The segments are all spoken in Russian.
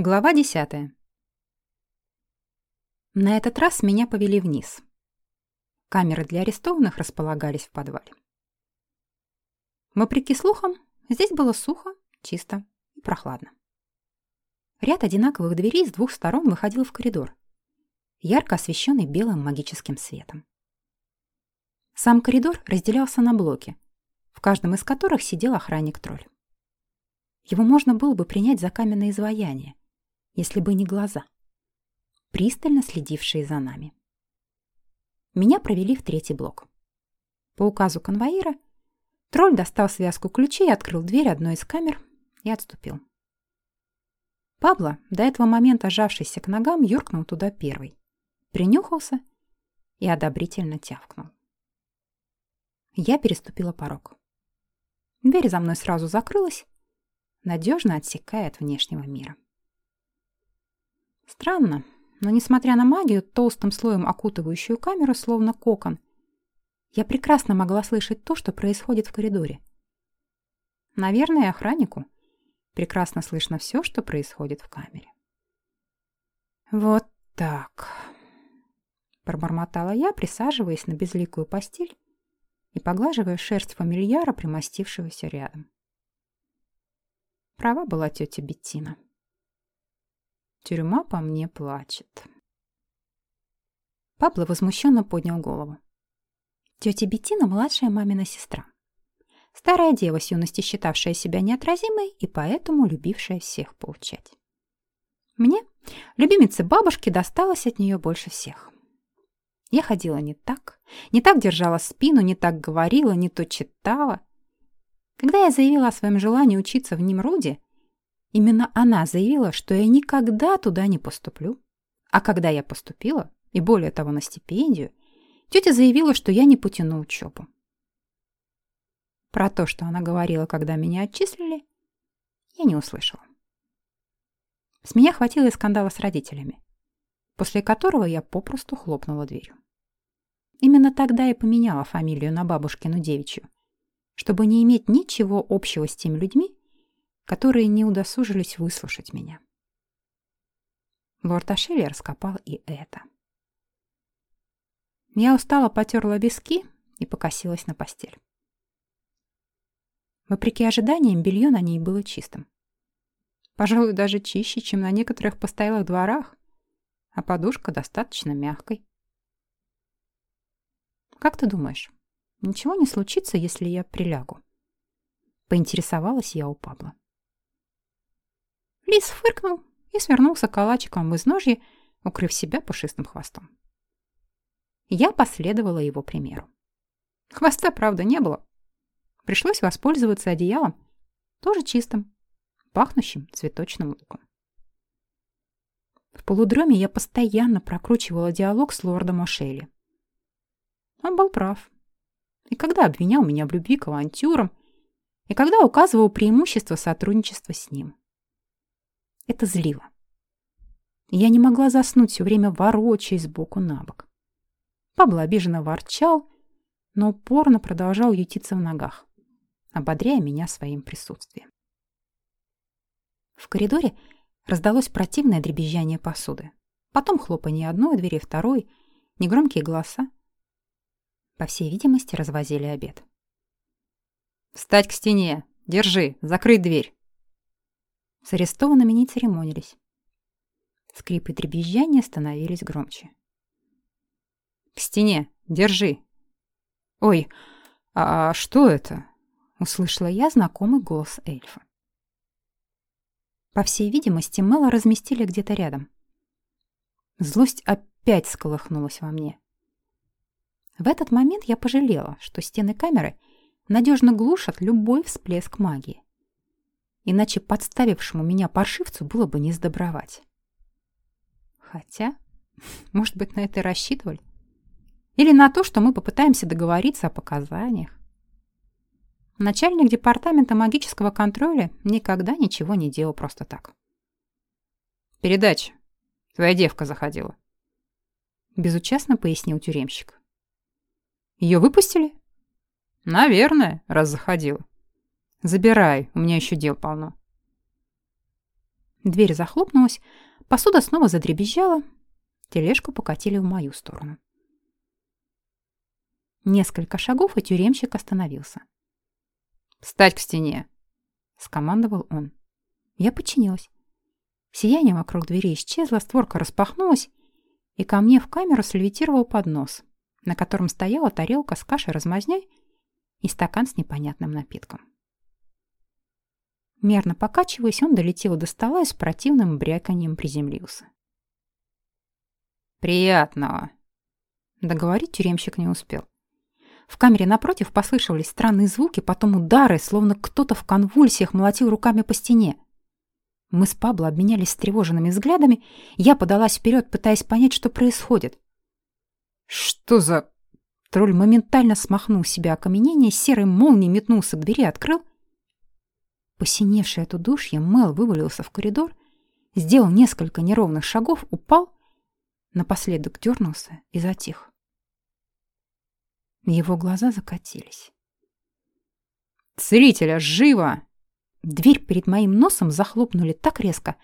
Глава десятая. На этот раз меня повели вниз. Камеры для арестованных располагались в подвале. Вопреки слухам, здесь было сухо, чисто и прохладно. Ряд одинаковых дверей с двух сторон выходил в коридор, ярко освещенный белым магическим светом. Сам коридор разделялся на блоки, в каждом из которых сидел охранник-тролль. Его можно было бы принять за каменное изваяние, если бы не глаза, пристально следившие за нами. Меня провели в третий блок. По указу конвоира тролль достал связку ключей, открыл дверь одной из камер и отступил. Пабло, до этого момента сжавшийся к ногам, юркнул туда первый, принюхался и одобрительно тявкнул. Я переступила порог. Дверь за мной сразу закрылась, надежно отсекая от внешнего мира. Странно, но несмотря на магию, толстым слоем окутывающую камеру, словно кокон, я прекрасно могла слышать то, что происходит в коридоре. Наверное, охраннику прекрасно слышно все, что происходит в камере. «Вот так», — пробормотала я, присаживаясь на безликую постель и поглаживая шерсть фамильяра, примостившегося рядом. Права была тетя Беттина. Тюрьма по мне плачет. Пабло возмущенно поднял голову. Тетя Беттина – младшая мамина сестра. Старая дева с юности считавшая себя неотразимой и поэтому любившая всех поучать. Мне, любимице бабушки, досталось от нее больше всех. Я ходила не так, не так держала спину, не так говорила, не то читала. Когда я заявила о своем желании учиться в Нимруде, Именно она заявила, что я никогда туда не поступлю. А когда я поступила, и более того на стипендию, тетя заявила, что я не потяну учебу. Про то, что она говорила, когда меня отчислили, я не услышала. С меня хватило и скандала с родителями, после которого я попросту хлопнула дверью. Именно тогда я поменяла фамилию на бабушкину девичью, чтобы не иметь ничего общего с теми людьми, которые не удосужились выслушать меня. Лорд Ашелли раскопал и это. Я устало потерла виски и покосилась на постель. Вопреки ожиданиям, белье на ней было чистым. Пожалуй, даже чище, чем на некоторых постоялых дворах, а подушка достаточно мягкой. «Как ты думаешь, ничего не случится, если я прилягу?» Поинтересовалась я у Пабла. Лис фыркнул и свернулся калачиком в изножье, укрыв себя пушистым хвостом. Я последовала его примеру. Хвоста, правда, не было. Пришлось воспользоваться одеялом, тоже чистым, пахнущим цветочным луком. В полудроме я постоянно прокручивала диалог с лордом Ошелли. Он был прав. И когда обвинял меня в любви к авантюрам, и когда указывал преимущество сотрудничества с ним. Это злило. Я не могла заснуть, все время ворочаясь сбоку на бок. Пабло обиженно ворчал, но упорно продолжал ютиться в ногах, ободряя меня своим присутствием. В коридоре раздалось противное дребезжание посуды. Потом хлопанье одной двери, второй, негромкие голоса. По всей видимости, развозили обед. «Встать к стене! Держи! Закрыть дверь!» С арестованными не церемонились. Скрип и дребезжание становились громче. «К стене! Держи!» «Ой, а что это?» — услышала я знакомый голос эльфа. По всей видимости, Мэла разместили где-то рядом. Злость опять сколыхнулась во мне. В этот момент я пожалела, что стены камеры надежно глушат любой всплеск магии иначе подставившему меня паршивцу было бы не сдобровать. Хотя, может быть, на это и рассчитывали? Или на то, что мы попытаемся договориться о показаниях? Начальник департамента магического контроля никогда ничего не делал просто так. «Передача. Твоя девка заходила», — безучастно пояснил тюремщик. «Ее выпустили?» «Наверное, раз заходила». Забирай, у меня еще дел полно. Дверь захлопнулась, посуда снова задребезжала, тележку покатили в мою сторону. Несколько шагов, и тюремщик остановился. «Встать к стене!» — скомандовал он. Я подчинилась. Сияние вокруг двери исчезло, створка распахнулась, и ко мне в камеру слевитировал поднос, на котором стояла тарелка с кашей-размазнёй и стакан с непонятным напитком. Мерно покачиваясь, он долетел до стола и с противным бряканьем приземлился. «Приятного!» Договорить тюремщик не успел. В камере напротив послышались странные звуки, потом удары, словно кто-то в конвульсиях молотил руками по стене. Мы с Пабло обменялись встревоженными взглядами, я подалась вперед, пытаясь понять, что происходит. «Что за...» Тролль моментально смахнул себя окаменение, серой молнией метнулся к двери, открыл. Посиневший от удушья, Мел вывалился в коридор, сделал несколько неровных шагов, упал, напоследок дернулся и затих. Его глаза закатились. «Целителя, живо!» Дверь перед моим носом захлопнули так резко,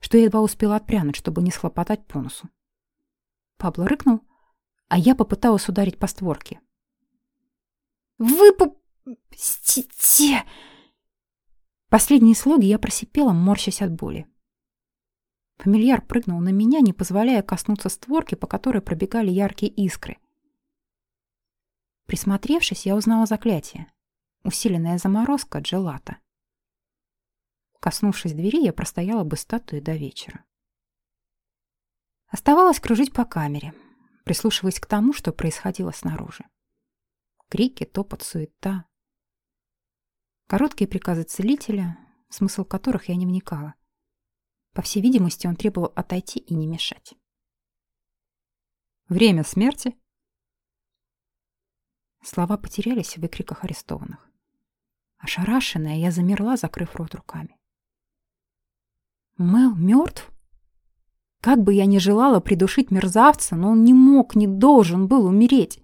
что я едва успела отпрянуть, чтобы не схлопотать по носу. Пабло рыкнул, а я попыталась ударить по створке. «Выпустите!» Последние слоги я просипела, морщась от боли. Фамильяр прыгнул на меня, не позволяя коснуться створки, по которой пробегали яркие искры. Присмотревшись, я узнала заклятие. Усиленная заморозка джелата. Коснувшись двери, я простояла бы статуей до вечера. Оставалось кружить по камере, прислушиваясь к тому, что происходило снаружи. Крики, топот, суета. Короткие приказы целителя, смысл которых я не вникала. По всей видимости, он требовал отойти и не мешать. Время смерти. Слова потерялись в выкриках арестованных. Ошарашенная, я замерла, закрыв рот руками. Мел мертв? Как бы я ни желала придушить мерзавца, но он не мог, не должен был умереть.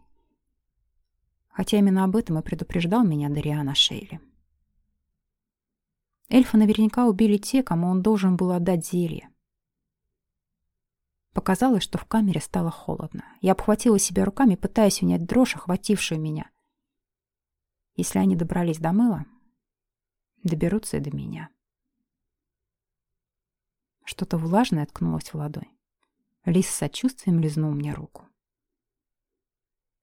Хотя именно об этом и предупреждал меня Дариана Шейли. Эльфа наверняка убили те, кому он должен был отдать зелье. Показалось, что в камере стало холодно. Я обхватила себя руками, пытаясь унять дрожь, охватившую меня. Если они добрались до мыла, доберутся и до меня. Что-то влажное ткнулось в ладонь. Лис с сочувствием лизнул мне руку.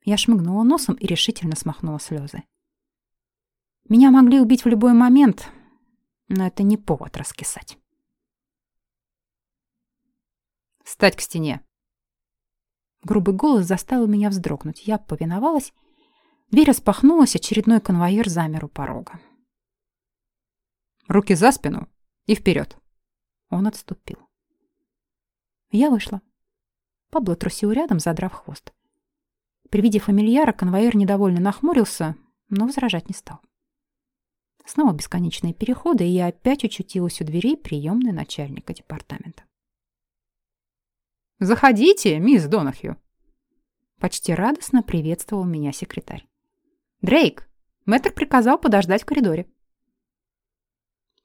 Я шмыгнула носом и решительно смахнула слезы. Меня могли убить в любой момент, но это не повод раскисать. «Встать к стене!» Грубый голос заставил меня вздрогнуть. Я повиновалась. Дверь распахнулась, очередной конвоир замер у порога. «Руки за спину и вперед!» Он отступил. Я вышла. Пабло трусил рядом, задрав хвост. При виде фамильяра конвоир недовольно нахмурился, но возражать не стал. Снова бесконечные переходы, и я опять очутилась у дверей приемной начальника департамента. «Заходите, мисс Донахью!» Почти радостно приветствовал меня секретарь. «Дрейк, мэтр приказал подождать в коридоре».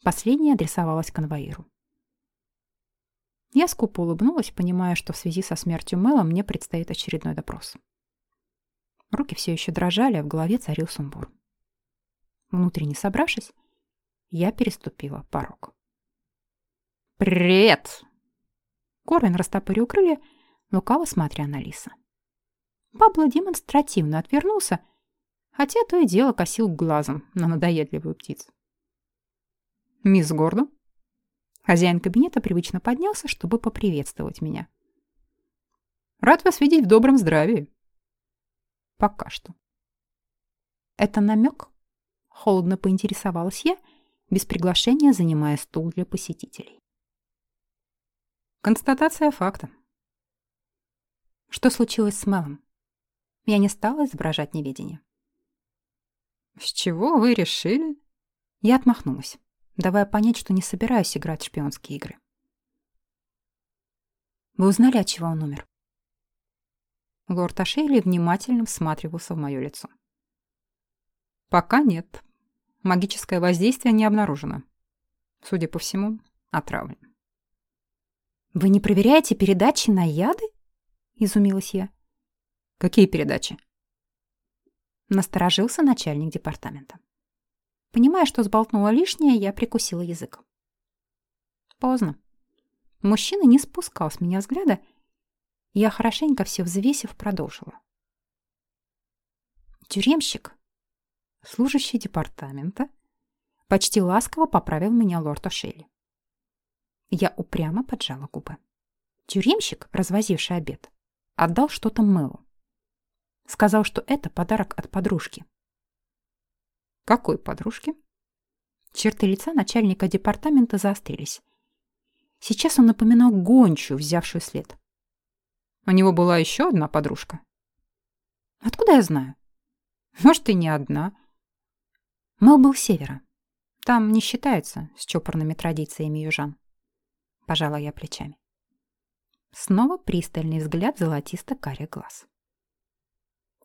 Последняя адресовалась конвоиру. Я скупо улыбнулась, понимая, что в связи со смертью Мэла мне предстоит очередной допрос. Руки все еще дрожали, а в голове царил сумбур. Внутренне собравшись, я переступила порог. «Привет!» Корвин растопырил крылья, лукаво смотря на Лиса. Пабло демонстративно отвернулся, хотя то и дело косил глазом на надоедливую птицу. «Мисс Гордон?» Хозяин кабинета привычно поднялся, чтобы поприветствовать меня. «Рад вас видеть в добром здравии». «Пока что». «Это намек?» Холодно поинтересовалась я, без приглашения занимая стул для посетителей. Констатация факта. Что случилось с Мелом? Я не стала изображать неведение. «С чего вы решили?» Я отмахнулась давая понять, что не собираюсь играть в шпионские игры. Вы узнали, от чего он умер? Лорд Ашейли внимательно всматривался в мое лицо. Пока нет. Магическое воздействие не обнаружено. Судя по всему, отравлен. «Вы не проверяете передачи на яды?» — изумилась я. «Какие передачи?» Насторожился начальник департамента. Понимая, что сболтнула лишнее, я прикусила язык. Поздно. Мужчина не спускал с меня взгляда, я, хорошенько все взвесив, продолжила. Тюремщик, служащий департамента, почти ласково поправил меня лорд О'Шелли. Я упрямо поджала губы. Тюремщик, развозивший обед, отдал что-то Мэлу. Сказал, что это подарок от подружки. Какой подружки? Черты лица начальника департамента заострились. Сейчас он напоминал гончую, взявшую след. У него была еще одна подружка. Откуда я знаю? Может, и не одна. Мэл был севера. Там не считается с чопорными традициями южан. Пожала я плечами. Снова пристальный взгляд золотисто-карих глаз.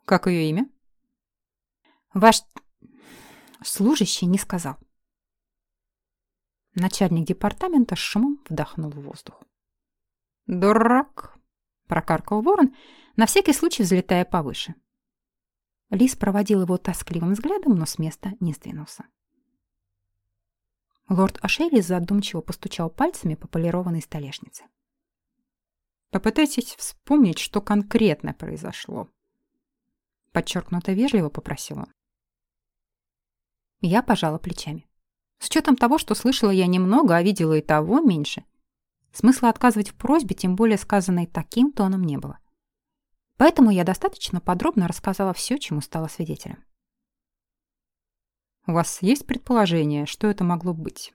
Как ее имя? Ваш служащий не сказал. Начальник департамента с шумом вдохнул в воздух. «Дурак!» — прокаркал ворон, на всякий случай взлетая повыше. Лис проводил его тоскливым взглядом, но с места не сдвинулся. Лорд Ашели задумчиво постучал пальцами по полированной столешнице. «Попытайтесь вспомнить, что конкретно произошло», — подчеркнуто вежливо попросил он. Я пожала плечами. С учетом того, что слышала я немного, а видела и того меньше, смысла отказывать в просьбе, тем более сказанной таким тоном, не было. Поэтому я достаточно подробно рассказала все, чему стала свидетелем. «У вас есть предположение, что это могло быть?»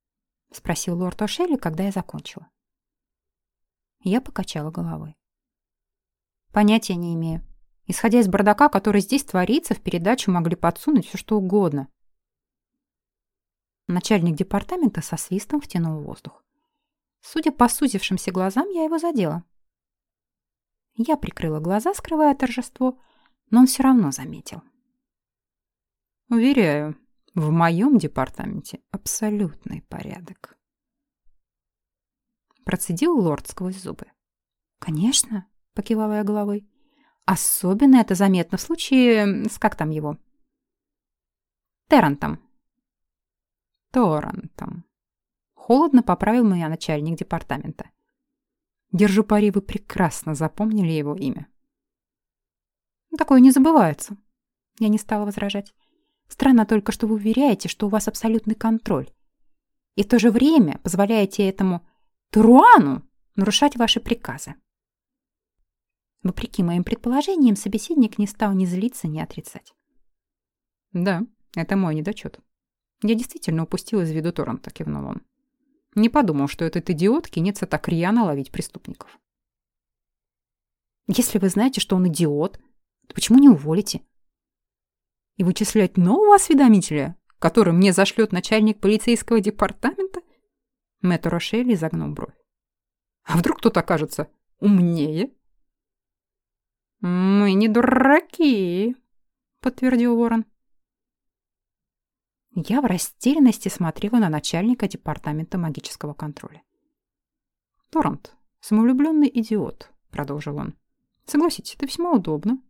— спросил лорд О'Шелли, когда я закончила. Я покачала головой. Понятия не имею. Исходя из бардака, который здесь творится, в передачу могли подсунуть все что угодно. Начальник департамента со свистом втянул воздух. Судя по сузившимся глазам, я его задела. Я прикрыла глаза, скрывая торжество, но он все равно заметил. Уверяю, в моем департаменте абсолютный порядок. Процедил лорд сквозь зубы. Конечно, покивала я головой. Особенно это заметно в случае с как там его? Террантом. Торрентом. Холодно поправил меня начальник департамента. Держу пари, вы прекрасно запомнили его имя. Такое не забывается. Я не стала возражать. Странно только, что вы уверяете, что у вас абсолютный контроль. И в то же время позволяете этому Труану нарушать ваши приказы. Вопреки моим предположениям, собеседник не стал ни злиться, ни отрицать. Да, это мой недочет. Я действительно упустил из виду торрента, кивнул он. Не подумал, что этот идиот кинется так рьяно ловить преступников. Если вы знаете, что он идиот, то почему не уволите? И вычислять нового осведомителя, который мне зашлет начальник полицейского департамента? Мэтт Рошелли загнул бровь. А вдруг кто-то окажется умнее? «Мы не дураки», — подтвердил Ворон. Я в растерянности смотрела на начальника департамента магического контроля. «Торрент, самовлюбленный идиот», — продолжил он. «Согласитесь, это весьма удобно.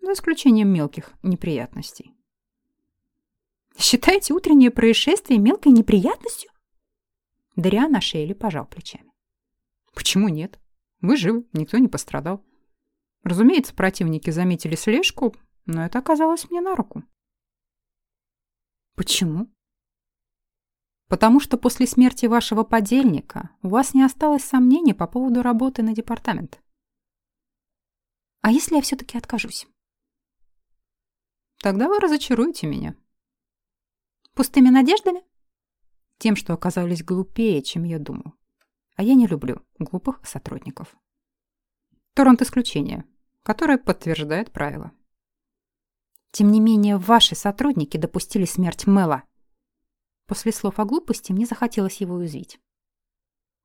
За исключением мелких неприятностей». «Считаете утреннее происшествие мелкой неприятностью?» Дариан шее пожал плечами. «Почему нет? Вы живы, никто не пострадал. Разумеется, противники заметили слежку, но это оказалось мне на руку». Почему? Потому что после смерти вашего подельника у вас не осталось сомнений по поводу работы на департамент. А если я все-таки откажусь? Тогда вы разочаруете меня. Пустыми надеждами? Тем, что оказались глупее, чем я думал. А я не люблю глупых сотрудников. Торрент исключение, которое подтверждает правило. Тем не менее, ваши сотрудники допустили смерть Мэла. После слов о глупости мне захотелось его уязвить.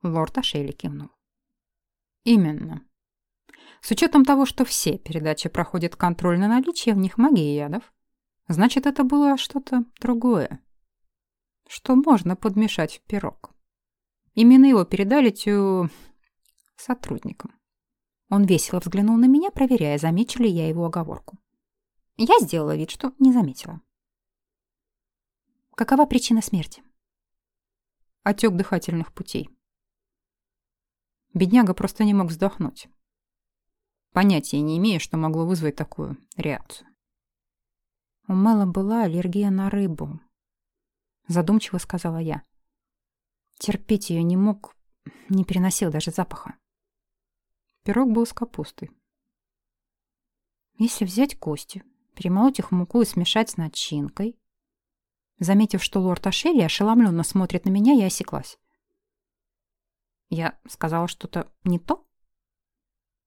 Лорд Ашейли кивнул. Именно. С учетом того, что все передачи проходят контроль на наличие в них магии ядов, значит, это было что-то другое, что можно подмешать в пирог. Именно его передали тю... сотрудникам. Он весело взглянул на меня, проверяя, замечу ли я его оговорку. Я сделала вид, что не заметила. Какова причина смерти? Отек дыхательных путей. Бедняга просто не мог вздохнуть. Понятия не имею, что могло вызвать такую реакцию. У Мэла была аллергия на рыбу. Задумчиво сказала я. Терпеть ее не мог, не переносил даже запаха. Пирог был с капустой. Если взять кости, перемолоть их муку и смешать с начинкой... Заметив, что лорд Ашелли ошеломленно смотрит на меня, я осеклась. Я сказала что-то не то?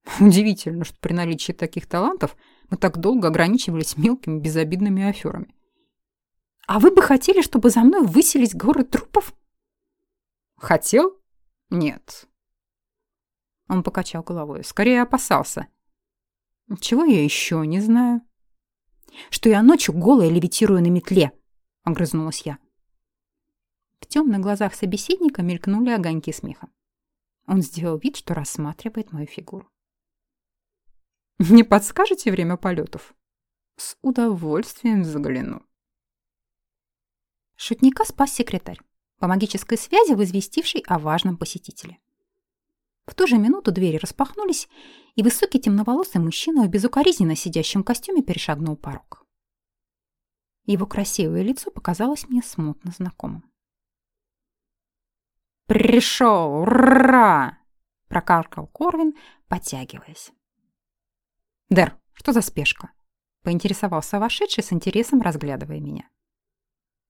Удивительно, что при наличии таких талантов мы так долго ограничивались мелкими безобидными аферами. А вы бы хотели, чтобы за мной выселись горы трупов? Хотел? Нет. Он покачал головой. Скорее опасался. Чего я еще не знаю? Что я ночью голая левитирую на метле, огрызнулась я. В темных глазах собеседника мелькнули огоньки смеха. Он сделал вид, что рассматривает мою фигуру. «Не подскажете время полетов?» «С удовольствием взгляну». Шутника спас секретарь, по магической связи возвестивший о важном посетителе. В ту же минуту двери распахнулись, и высокий темноволосый мужчина в безукоризненно сидящем костюме перешагнул порог. Его красивое лицо показалось мне смутно знакомым. «Пришел! Ура!» — прокаркал Корвин, подтягиваясь. «Дэр, что за спешка?» — поинтересовался вошедший с интересом, разглядывая меня.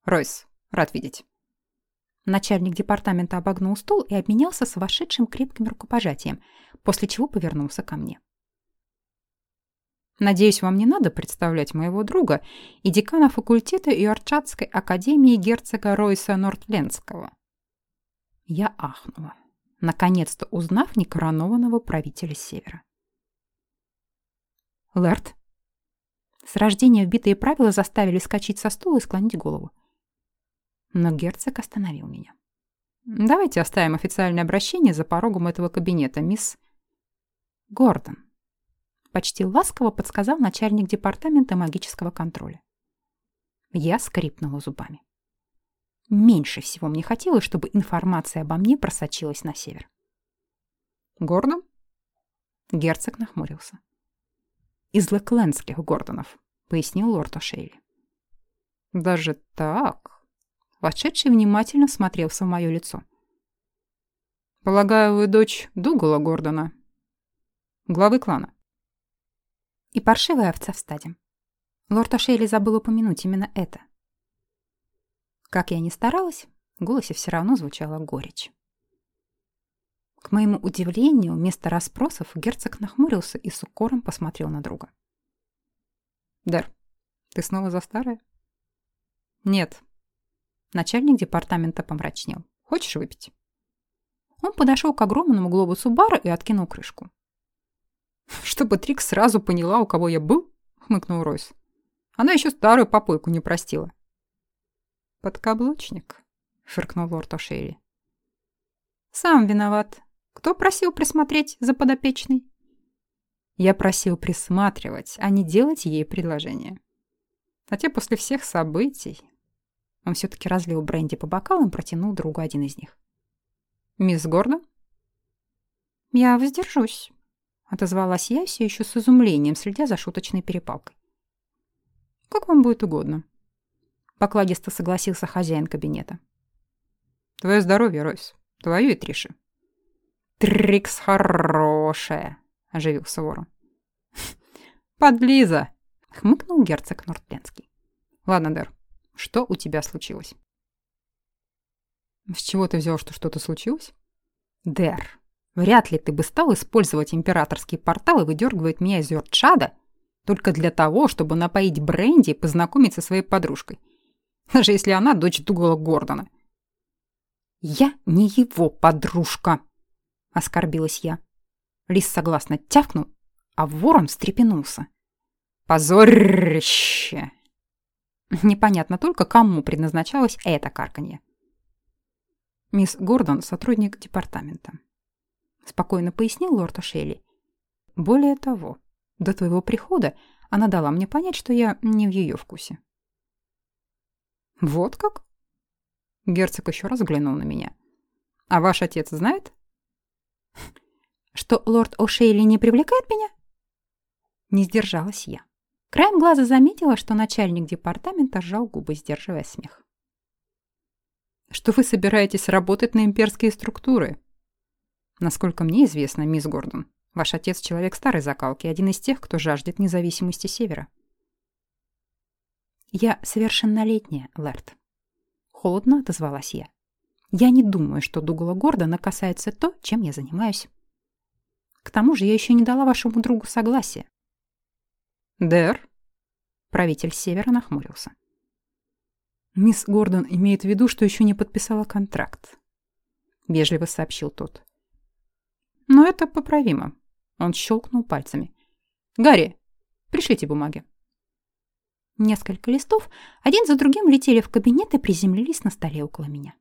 «Ройс, рад видеть». Начальник департамента обогнул стол и обменялся с вошедшим крепким рукопожатием, после чего повернулся ко мне. «Надеюсь, вам не надо представлять моего друга и декана факультета Иорчатской академии герцога Ройса Нортленского». Я ахнула, наконец-то узнав некоронованного правителя Севера. Лэрд. С рождения вбитые правила заставили скачать со стула и склонить голову. Но герцог остановил меня. «Давайте оставим официальное обращение за порогом этого кабинета, мисс...» «Гордон», — почти ласково подсказал начальник департамента магического контроля. Я скрипнула зубами. Меньше всего мне хотелось, чтобы информация обо мне просочилась на север. «Гордон?» Герцог нахмурился. «Из Лэклендских Гордонов», — пояснил лорд О'Шейли. «Даже так?» Вошедший внимательно смотрелся в мое лицо. «Полагаю, вы дочь Дугала Гордона, главы клана?» «И паршивая овца в стаде. Лорд О'Шейли забыл упомянуть именно это. Как я ни старалась, в голосе все равно звучала горечь. К моему удивлению, вместо расспросов герцог нахмурился и с укором посмотрел на друга. «Дар, ты снова за старое?» «Нет». Начальник департамента помрачнел. «Хочешь выпить?» Он подошел к огромному глобусу бара и откинул крышку. «Чтобы Трикс сразу поняла, у кого я был?» — хмыкнул Ройс. «Она еще старую попойку не простила». «Подкаблучник», — фыркнул лорд О'Шейли. «Сам виноват. Кто просил присмотреть за подопечной?» Я просил присматривать, а не делать ей предложение. Хотя после всех событий... Он все-таки разлил бренди по бокалам и протянул другу один из них. «Мисс Гордон?» «Я воздержусь», — отозвалась я все еще с изумлением, следя за шуточной перепалкой. «Как вам будет угодно», Покладисто согласился хозяин кабинета. Твое здоровье, Ройс. Твое и Триши. Трикс хорошая, оживился ворон. Подлиза, хмыкнул герцог Нортленский. Ладно, Дэр, что у тебя случилось? С чего ты взял, что что-то случилось? Дэр, вряд ли ты бы стал использовать императорский портал и выдергивать меня из Йоркшада только для того, чтобы напоить Бренди и познакомиться со своей подружкой даже если она дочь Дугала Гордона. «Я не его подружка!» — оскорбилась я. Лис согласно тявкнул, а ворон встрепенулся. «Позорище!» Непонятно только, кому предназначалось это карканье. Мисс Гордон – сотрудник департамента. Спокойно пояснил лорд Ошейли. Более того, до твоего прихода она дала мне понять, что я не в ее вкусе. Вот как? Герцог еще раз взглянул на меня. А ваш отец знает? Что лорд О'Шейли не привлекает меня? Не сдержалась я. Краем глаза заметила, что начальник департамента сжал губы, сдерживая смех. Что вы собираетесь работать на имперские структуры? Насколько мне известно, мисс Гордон, ваш отец человек старой закалки, один из тех, кто жаждет независимости Севера. Я совершеннолетняя, Лэрд. Холодно отозвалась я. Я не думаю, что Дугала Гордона касается то, чем я занимаюсь. К тому же я еще не дала вашему другу согласия. Дэр? Правитель Севера нахмурился. Мисс Гордон имеет в виду, что еще не подписала контракт. Вежливо сообщил тот. Но это поправимо. Он щелкнул пальцами. Гарри, пришлите бумаги. Несколько листов один за другим летели в кабинет и приземлились на столе около меня.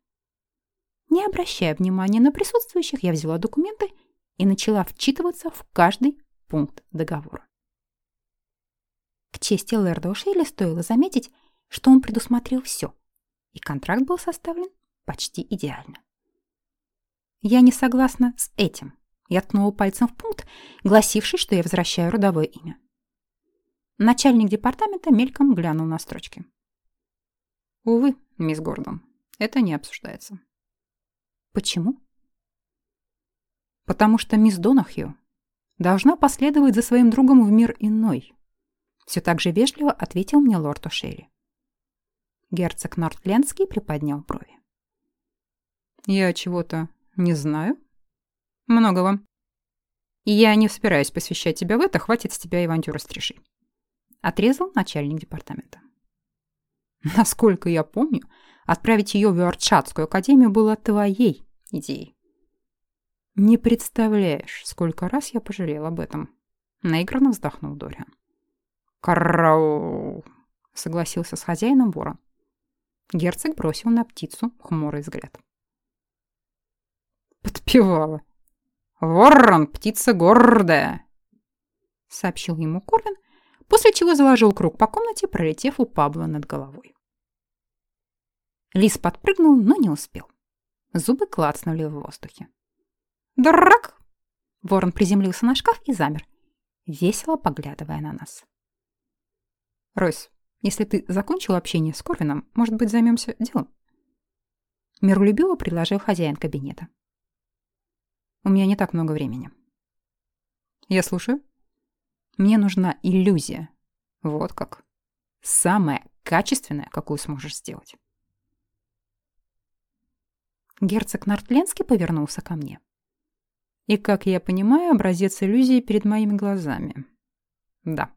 Не обращая внимания на присутствующих, я взяла документы и начала вчитываться в каждый пункт договора. К чести Лэрда Ошейли стоило заметить, что он предусмотрел все, и контракт был составлен почти идеально. Я не согласна с этим. Я ткнула пальцем в пункт, гласивший, что я возвращаю родовое имя. Начальник департамента мельком глянул на строчки. Увы, мисс Гордон, это не обсуждается. Почему? Потому что мисс Донахью должна последовать за своим другом в мир иной. Все так же вежливо ответил мне лорд О'Шейли. Герцог Нортленский приподнял брови. Я чего-то не знаю. Много вам. Я не собираюсь посвящать тебя в это, хватит с тебя авантюры стрижи. Отрезал начальник департамента. Насколько я помню, отправить ее в Юарчатскую академию было твоей идеей. Не представляешь, сколько раз я пожалел об этом. Наигранно вздохнул Дориан. «Карау!» — согласился с хозяином ворон. Герцог бросил на птицу хмурый взгляд. Подпевала. «Ворон, птица гордая!» — сообщил ему Корвин, после чего заложил круг по комнате, пролетев у Пабло над головой. Лис подпрыгнул, но не успел. Зубы клацнули в воздухе. «Драк!» Ворон приземлился на шкаф и замер, весело поглядывая на нас. «Ройс, если ты закончил общение с Корвином, может быть, займемся делом?» Миролюбиво предложил хозяин кабинета. «У меня не так много времени». «Я слушаю». Мне нужна иллюзия. Вот как. Самая качественная, какую сможешь сделать. Герцог Нортленский повернулся ко мне. И, как я понимаю, образец иллюзии перед моими глазами. Да.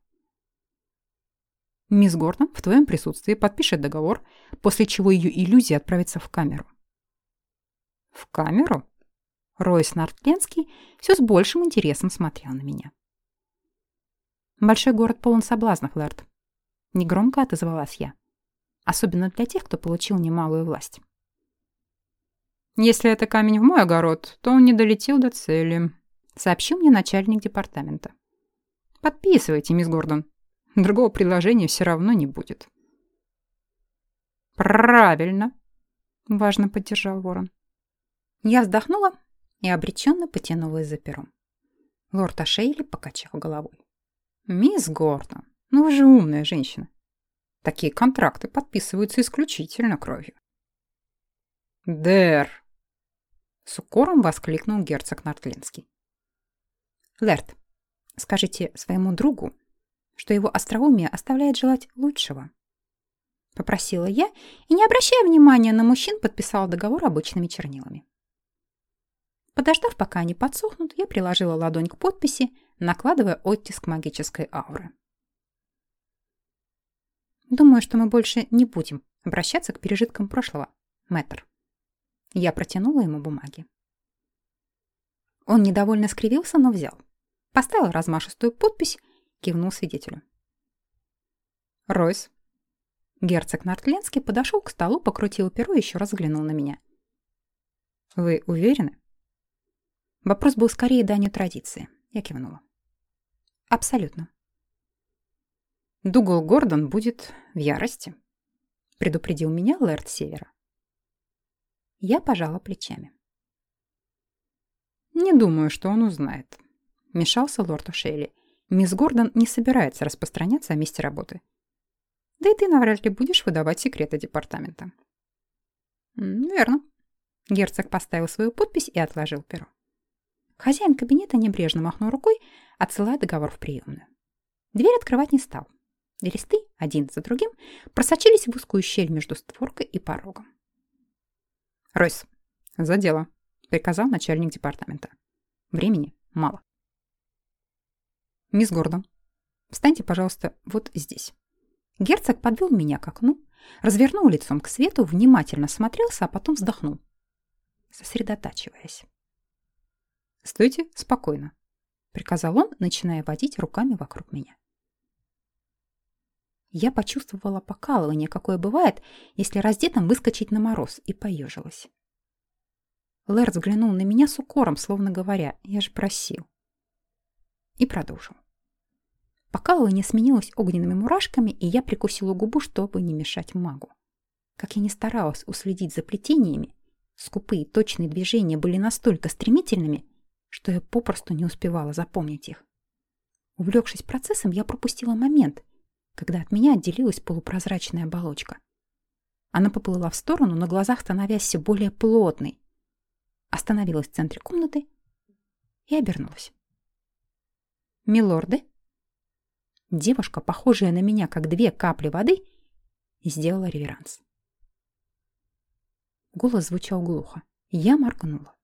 Мисс Гордон в твоем присутствии подпишет договор, после чего ее иллюзия отправится в камеру. В камеру? Ройс Нортленский все с большим интересом смотрел на меня. Большой город полон соблазнов, Лэрд. Негромко отозвалась я. Особенно для тех, кто получил немалую власть. Если это камень в мой огород, то он не долетел до цели, сообщил мне начальник департамента. Подписывайте, мисс Гордон. Другого предложения все равно не будет. Правильно, важно поддержал Ворон. Я вздохнула и обреченно потянулась за пером. Лорд Ашейли покачал головой. «Мисс Гордон, ну вы же умная женщина. Такие контракты подписываются исключительно кровью». «Дэр!» С укором воскликнул герцог Нортлинский. «Лэрд, скажите своему другу, что его остроумие оставляет желать лучшего». Попросила я и, не обращая внимания на мужчин, подписала договор обычными чернилами. Подождав, пока они подсохнут, я приложила ладонь к подписи, накладывая оттиск магической ауры. Думаю, что мы больше не будем обращаться к пережиткам прошлого, мэтр. Я протянула ему бумаги. Он недовольно скривился, но взял. Поставил размашистую подпись, кивнул свидетелю. Ройс. Герцог Нортленский подошел к столу, покрутил перо и еще раз взглянул на меня. Вы уверены? Вопрос был скорее данью традиции. Я кивнула. Абсолютно. Дугал Гордон будет в ярости, предупредил меня Лэрд Севера. Я пожала плечами. Не думаю, что он узнает. Мешался лорд Ошейли. Мисс Гордон не собирается распространяться о месте работы. Да и ты навряд ли будешь выдавать секреты департамента. Верно. Герцог поставил свою подпись и отложил перо. Хозяин кабинета небрежно махнул рукой, отсылая договор в приемную. Дверь открывать не стал. Листы, один за другим, просочились в узкую щель между створкой и порогом. «Ройс, за дело», — приказал начальник департамента. «Времени мало». «Мисс Гордон, встаньте, пожалуйста, вот здесь». Герцог подвел меня к окну, развернул лицом к свету, внимательно смотрелся, а потом вздохнул, сосредотачиваясь. «Стойте спокойно», — приказал он, начиная водить руками вокруг меня. Я почувствовала покалывание, какое бывает, если раздетым выскочить на мороз, и поежилась. Лэр взглянул на меня с укором, словно говоря, я же просил. И продолжил. Покалывание сменилось огненными мурашками, и я прикусила губу, чтобы не мешать магу. Как я не старалась уследить за плетениями, скупые точные движения были настолько стремительными, что я попросту не успевала запомнить их. Увлекшись процессом, я пропустила момент, когда от меня отделилась полупрозрачная оболочка. Она поплыла в сторону, на глазах становясь все более плотной. Остановилась в центре комнаты и обернулась. «Милорды?» Девушка, похожая на меня, как две капли воды, сделала реверанс. Голос звучал глухо. Я моргнула.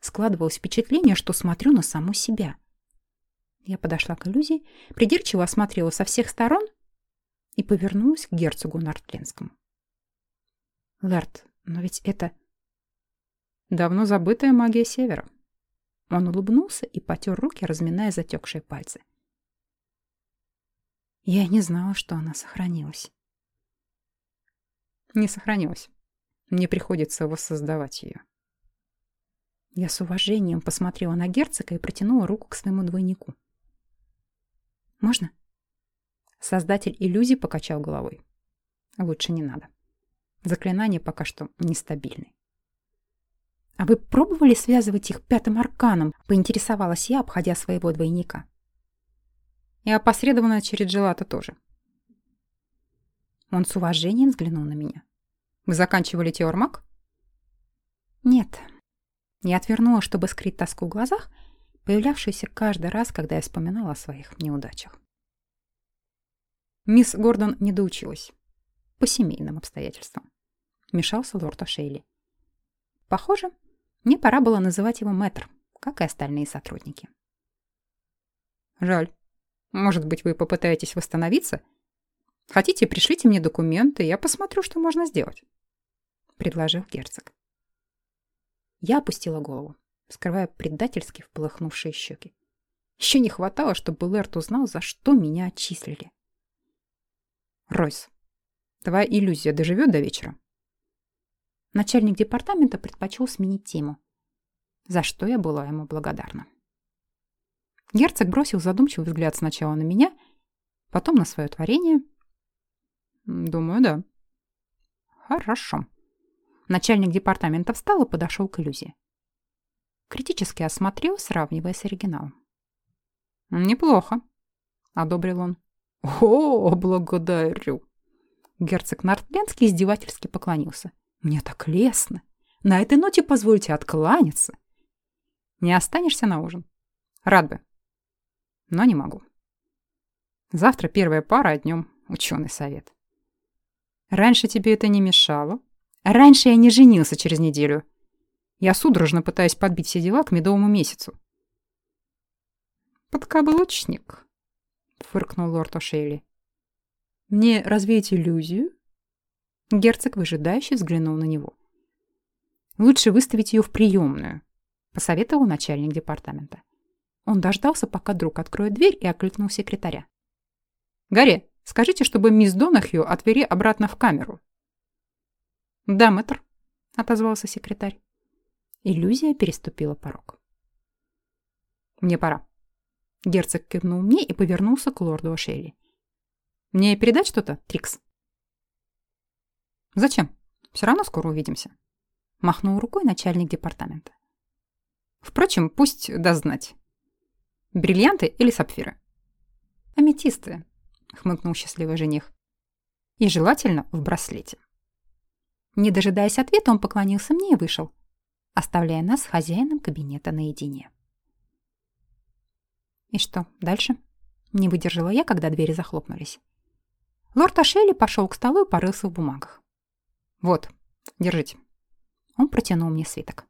Складывалось впечатление, что смотрю на саму себя. Я подошла к иллюзии, придирчиво осмотрела со всех сторон и повернулась к герцогу Нортленскому. «Лэрд, но ведь это...» «Давно забытая магия Севера». Он улыбнулся и потер руки, разминая затекшие пальцы. Я не знала, что она сохранилась. Не сохранилась. Мне приходится воссоздавать ее. Я с уважением посмотрела на герцога и протянула руку к своему двойнику. «Можно?» Создатель иллюзий покачал головой. «Лучше не надо. Заклинание пока что нестабильны». «А вы пробовали связывать их пятым арканом?» — поинтересовалась я, обходя своего двойника. И опосредованно через Джелата тоже. Он с уважением взглянул на меня. «Вы заканчивали теормак?» «Нет». Я отвернула, чтобы скрыть тоску в глазах, появлявшуюся каждый раз, когда я вспоминала о своих неудачах. Мисс Гордон не доучилась. По семейным обстоятельствам. Мешался лорд О'Шейли. Похоже, мне пора было называть его мэтр, как и остальные сотрудники. Жаль. Может быть, вы попытаетесь восстановиться? Хотите, пришлите мне документы, я посмотрю, что можно сделать. Предложил герцог. Я опустила голову, скрывая предательски вполыхнувшие щеки. Еще не хватало, чтобы Лэрт узнал, за что меня отчислили. Ройс, твоя иллюзия доживет до вечера? Начальник департамента предпочел сменить тему, за что я была ему благодарна. Герцог бросил задумчивый взгляд сначала на меня, потом на свое творение. Думаю, да. Хорошо. Начальник департамента встал и подошел к иллюзии. Критически осмотрел, сравнивая с оригиналом. «Неплохо», — одобрил он. «О, благодарю!» Герцог Нортленский издевательски поклонился. «Мне так лестно! На этой ноте позвольте откланяться!» «Не останешься на ужин?» «Рад бы но не могу. Завтра первая пара, а днем ученый совет. Раньше тебе это не мешало? Раньше я не женился через неделю. Я судорожно пытаюсь подбить все дела к медовому месяцу. Подкаблучник, фыркнул лорд О'Шейли. Мне развеять иллюзию? Герцог выжидающе взглянул на него. Лучше выставить ее в приемную, посоветовал начальник департамента. Он дождался, пока друг откроет дверь и окликнул секретаря. «Гарри, скажите, чтобы мисс Донахью отвери обратно в камеру». «Да, мэтр», — отозвался секретарь. Иллюзия переступила порог. «Мне пора». Герцог кивнул мне и повернулся к лорду Ошелли. «Мне передать что-то, Трикс?» «Зачем? Все равно скоро увидимся», — махнул рукой начальник департамента. «Впрочем, пусть даст знать. Бриллианты или сапфиры?» «Аметисты», — хмыкнул счастливый жених. «И желательно в браслете». Не дожидаясь ответа, он поклонился мне и вышел, оставляя нас с хозяином кабинета наедине. И что, дальше? Не выдержала я, когда двери захлопнулись. Лорд Ашелли пошел к столу и порылся в бумагах. «Вот, держите». Он протянул мне свиток.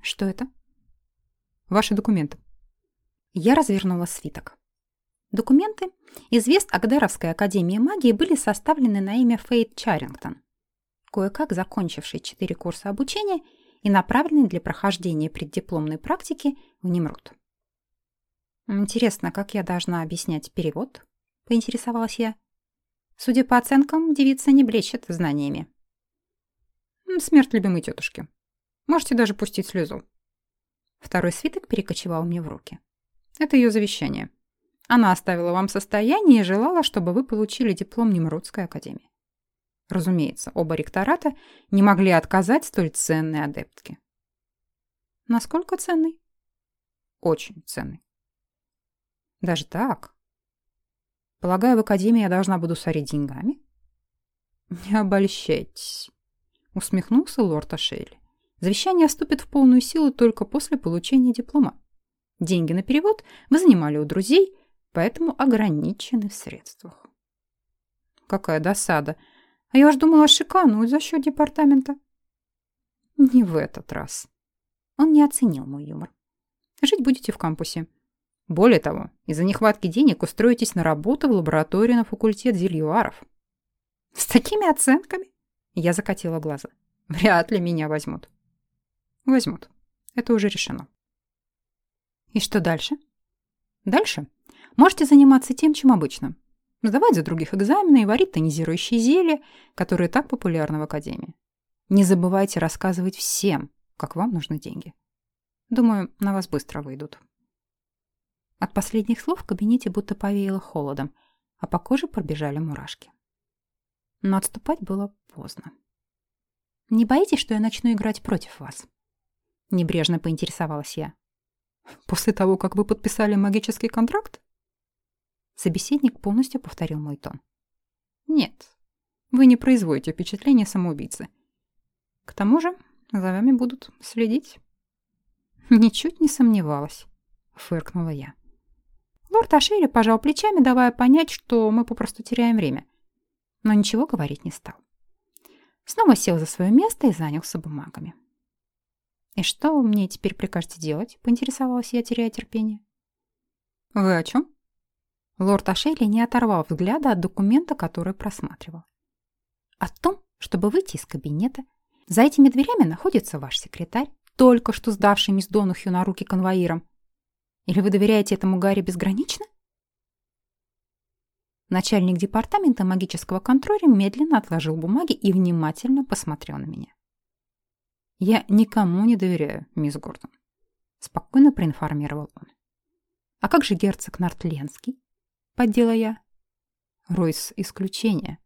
«Что это?» «Ваши документы». Я развернула свиток. Документы из Вест Агдеровской академии магии были составлены на имя Фейт Чарингтон, кое-как закончивший четыре курса обучения и направленный для прохождения преддипломной практики в Немрут. «Интересно, как я должна объяснять перевод?» — поинтересовалась я. Судя по оценкам, девица не блещет знаниями. Смерть любимой тетушки. Можете даже пустить слезу. Второй свиток перекочевал мне в руки. Это ее завещание. Она оставила вам состояние и желала, чтобы вы получили диплом Немрудской академии. Разумеется, оба ректората не могли отказать столь ценной адептке. Насколько ценный? Очень ценный. Даже так? Полагаю, в академии я должна буду сорить деньгами? Не обольщайтесь, усмехнулся лорд Ашейли. Завещание вступит в полную силу только после получения диплома. Деньги на перевод вы занимали у друзей, поэтому ограничены в средствах. Какая досада. А я уж думала шикануть за счет департамента. Не в этот раз. Он не оценил мой юмор. Жить будете в кампусе. Более того, из-за нехватки денег устроитесь на работу в лабораторию на факультет зельюаров. С такими оценками? Я закатила глаза. Вряд ли меня возьмут. Возьмут. Это уже решено. И что дальше? Дальше можете заниматься тем, чем обычно. Сдавать за других экзамены и варить тонизирующие зелья, которые так популярны в Академии. Не забывайте рассказывать всем, как вам нужны деньги. Думаю, на вас быстро выйдут. От последних слов в кабинете будто повеяло холодом, а по коже пробежали мурашки. Но отступать было поздно. «Не боитесь, что я начну играть против вас?» Небрежно поинтересовалась я. «После того, как вы подписали магический контракт?» Собеседник полностью повторил мой тон. «Нет, вы не производите впечатление самоубийцы. К тому же за вами будут следить». «Ничуть не сомневалась», — фыркнула я. Лорд Ашери пожал плечами, давая понять, что мы попросту теряем время. Но ничего говорить не стал. Снова сел за свое место и занялся бумагами. «И что вы мне теперь прикажете делать?» — поинтересовалась я, теряя терпение. «Вы о чем?» Лорд Ашейли не оторвал взгляда от документа, который просматривал. «О том, чтобы выйти из кабинета. За этими дверями находится ваш секретарь, только что сдавший мисс Донухью на руки конвоирам. Или вы доверяете этому Гарри безгранично? Начальник департамента магического контроля медленно отложил бумаги и внимательно посмотрел на меня. «Я никому не доверяю, мисс Гордон», — спокойно проинформировал он. «А как же герцог Нортленский?» — поддела я. «Ройс — исключение,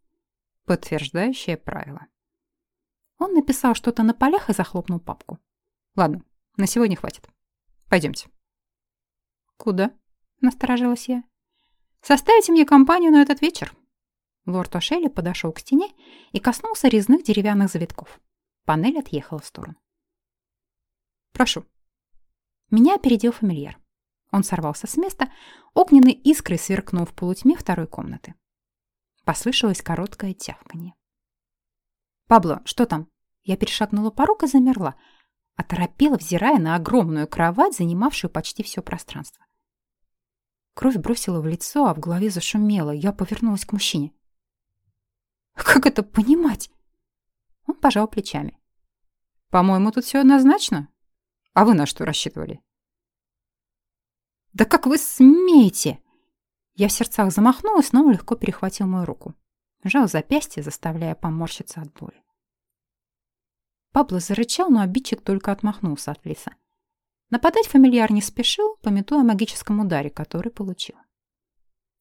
подтверждающее правило». Он написал что-то на полях и захлопнул папку. «Ладно, на сегодня хватит. Пойдемте». «Куда?» — насторожилась я. «Составите мне компанию на этот вечер». Лорд Ошелли подошел к стене и коснулся резных деревянных завитков. Панель отъехала в сторону. «Прошу». Меня опередил фамильяр. Он сорвался с места, огненной искрой сверкнул в полутьме второй комнаты. Послышалось короткое тявканье. «Пабло, что там?» Я перешагнула порог и замерла, оторопела, взирая на огромную кровать, занимавшую почти все пространство. Кровь бросила в лицо, а в голове зашумело. Я повернулась к мужчине. «Как это понимать?» Он пожал плечами. «По-моему, тут все однозначно. А вы на что рассчитывали?» «Да как вы смеете?» Я в сердцах замахнулась, но он легко перехватил мою руку. Сжал запястье, заставляя поморщиться от боли. Пабло зарычал, но обидчик только отмахнулся от лиса. Нападать фамильяр не спешил, пометуя о магическом ударе, который получил.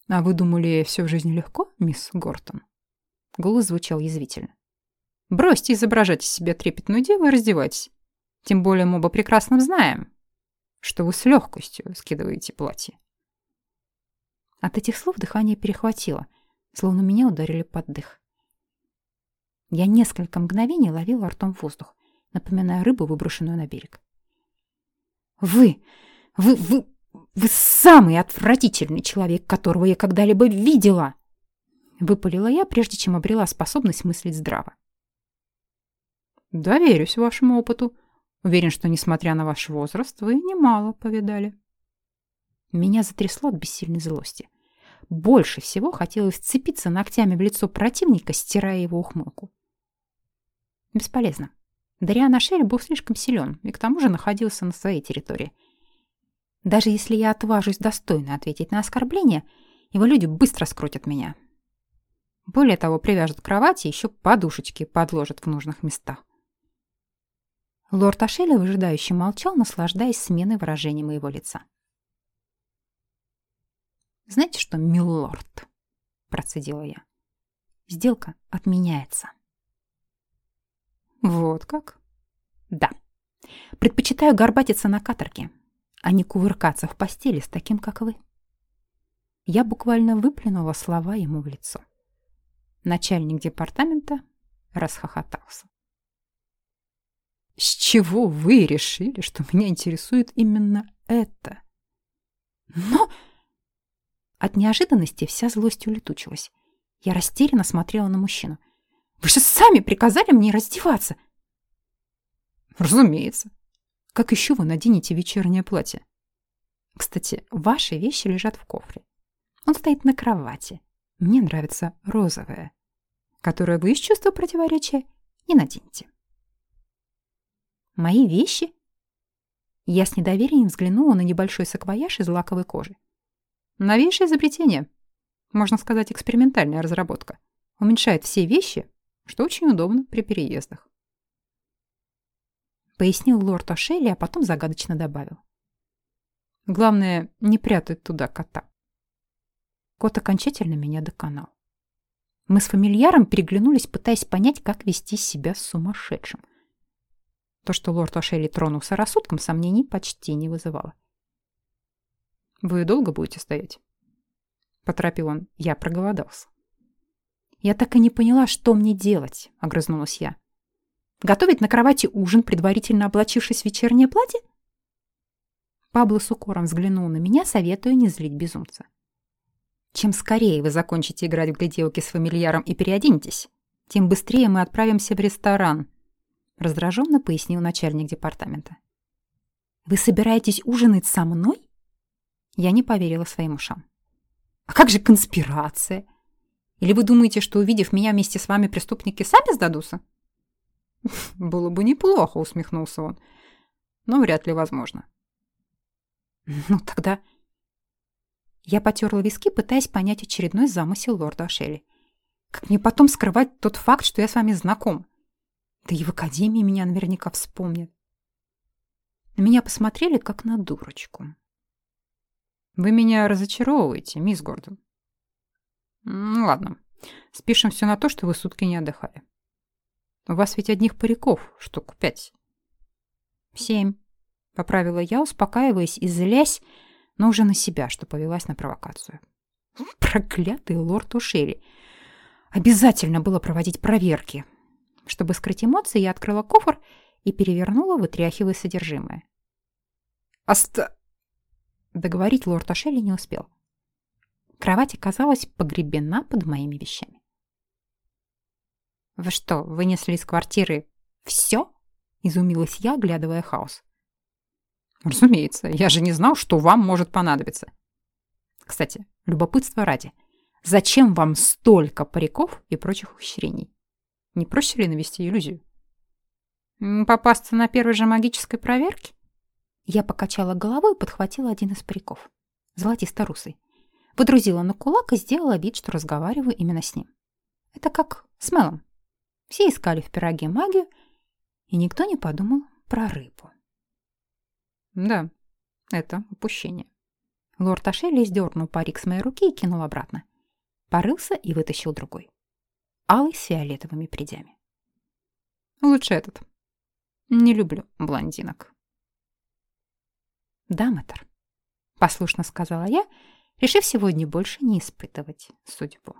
«А вы думали, все в жизни легко, мисс Гортон?» Голос звучал язвительно. «Бросьте изображать из себя трепетную деву и раздевайтесь. Тем более мы оба прекрасно знаем, что вы с легкостью скидываете платье». От этих слов дыхание перехватило, словно меня ударили под дых. Я несколько мгновений ловила ртом воздух, напоминая рыбу, выброшенную на берег. «Вы! Вы! Вы! Вы самый отвратительный человек, которого я когда-либо видела!» Выпалила я, прежде чем обрела способность мыслить здраво. «Доверюсь вашему опыту. Уверен, что, несмотря на ваш возраст, вы немало повидали». Меня затрясло от бессильной злости. Больше всего хотелось вцепиться ногтями в лицо противника, стирая его ухмылку. Бесполезно. Дариан Ашель был слишком силен и к тому же находился на своей территории. Даже если я отважусь достойно ответить на оскорбление, его люди быстро скрутят меня. Более того, привяжут к кровати, еще подушечки подложат в нужных местах. Лорд Ашеля выжидающе молчал, наслаждаясь сменой выражения моего лица. «Знаете что, милорд?» – процедила я. «Сделка отменяется». Вот как? Да. Предпочитаю горбатиться на каторге, а не кувыркаться в постели с таким, как вы. Я буквально выплюнула слова ему в лицо. Начальник департамента расхохотался. «С чего вы решили, что меня интересует именно это?» «Но...» От неожиданности вся злость улетучилась. Я растерянно смотрела на мужчину. Вы же сами приказали мне раздеваться. Разумеется. Как еще вы наденете вечернее платье? Кстати, ваши вещи лежат в кофре. Он стоит на кровати. Мне нравится розовое, которое вы из чувства противоречия не наденете. Мои вещи? Я с недоверием взглянула на небольшой саквояж из лаковой кожи. Новейшее изобретение. Можно сказать, экспериментальная разработка. Уменьшает все вещи что очень удобно при переездах. Пояснил лорд Ошелли, а потом загадочно добавил. Главное, не прятать туда кота. Кот окончательно меня доконал. Мы с фамильяром переглянулись, пытаясь понять, как вести себя с сумасшедшим. То, что лорд Ошелли тронулся рассудком, сомнений почти не вызывало. «Вы долго будете стоять?» Поторопил он. Я проголодался. «Я так и не поняла, что мне делать», — огрызнулась я. «Готовить на кровати ужин, предварительно облачившись в вечернее платье?» Пабло с укором взглянул на меня, советуя не злить безумца. «Чем скорее вы закончите играть в гляделки с фамильяром и переоденетесь, тем быстрее мы отправимся в ресторан», — раздраженно пояснил начальник департамента. «Вы собираетесь ужинать со мной?» Я не поверила своим ушам. «А как же конспирация?» Или вы думаете, что, увидев меня вместе с вами, преступники сами сдадутся?» «Было бы неплохо», — усмехнулся он. «Но вряд ли возможно». «Ну, тогда...» Я потерла виски, пытаясь понять очередной замысел лорда Ашели. «Как мне потом скрывать тот факт, что я с вами знаком? Да и в академии меня наверняка вспомнят». На меня посмотрели, как на дурочку. «Вы меня разочаровываете, мисс Гордон», ладно, спишем все на то, что вы сутки не отдыхали. У вас ведь одних париков, штук пять. Семь, поправила я, успокаиваясь и злясь, но уже на себя, что повелась на провокацию. Проклятый лорд Ушери. Обязательно было проводить проверки. Чтобы скрыть эмоции, я открыла кофр и перевернула, вытряхивая содержимое. «Оста...» Договорить лорд Ошелли не успел. Кровать оказалась погребена под моими вещами. «Вы что, вынесли из квартиры все?» — изумилась я, оглядывая хаос. «Разумеется, я же не знал, что вам может понадобиться. Кстати, любопытство ради, зачем вам столько париков и прочих ухищрений? Не проще ли навести иллюзию?» «Попасться на первой же магической проверке?» Я покачала головой и подхватила один из париков. Золотисто-русый. Подрузила на кулак и сделала вид, что разговариваю именно с ним. Это как с Мелом. Все искали в пироге магию, И никто не подумал про рыбу. Да, это упущение. Лорд Ашелли сдернул парик с моей руки и кинул обратно. Порылся и вытащил другой. Алый с фиолетовыми прядями. Лучше этот. Не люблю блондинок. Да, мэтр, послушно сказала я, решив сегодня больше не испытывать судьбу.